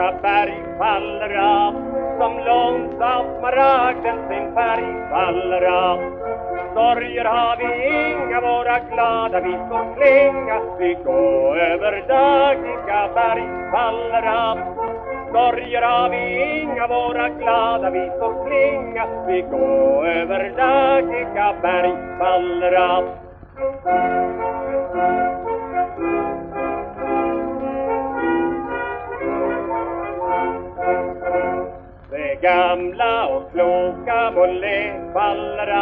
detta berg faller av som långsamt smaragden sin färg faller av. Sorger har vi inga, våra glada visor klinga. Vi går över dagliga berg faller av. Sorger har vi inga, våra glada visor klinga. Vi går över dagliga berg faller av. gamla och kloka må le faller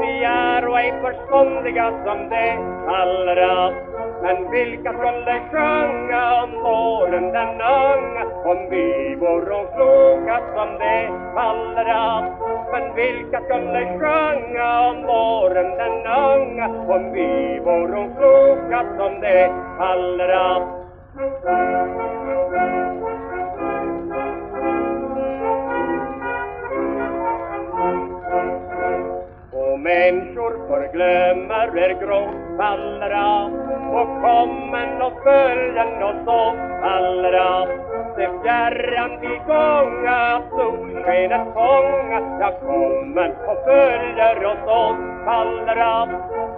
Vi är och ej förståndiga som det allra. Men vilka skulle sjunga om våren den unga Om vi vore kloka som det allra? Men vilka skulle sjunga om våren den unga Om vi vore kloka som det faller människor förglömmer er gråt faller och kommen och följen och så faller Det fjärran vi gånga, solskenet fånga Ja, kommen och följer oss åt faller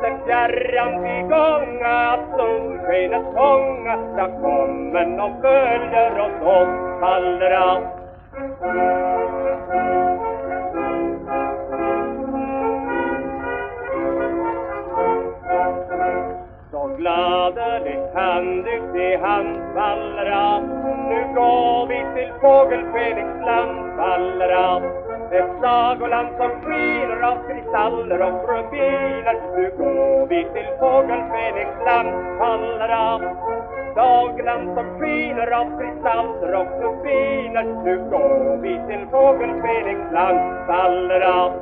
Det fjärran vi gånga, solskenet fånga Ja, kommen och följer oss åt faller hand ut i hand faller Nu går vi till fågelfenixland faller av. Ett sagoland som skiner av kristaller och rubiner Nu går vi till fågelfenixland faller av. Dagland som skiner av kristaller och rubiner Nu går vi till fågelfenixland faller av.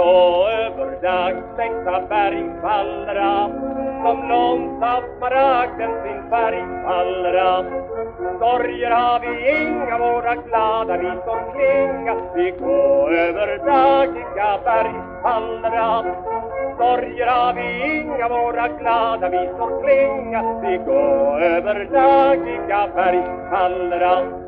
gå över dagstäckta berg fallra som långsamt smaragden sin färg fallra Sorger har vi inga, våra glada visor klinga Vi går över dagiga berg fallra Sorger har vi inga, våra glada visor klinga Vi går över dagiga berg faller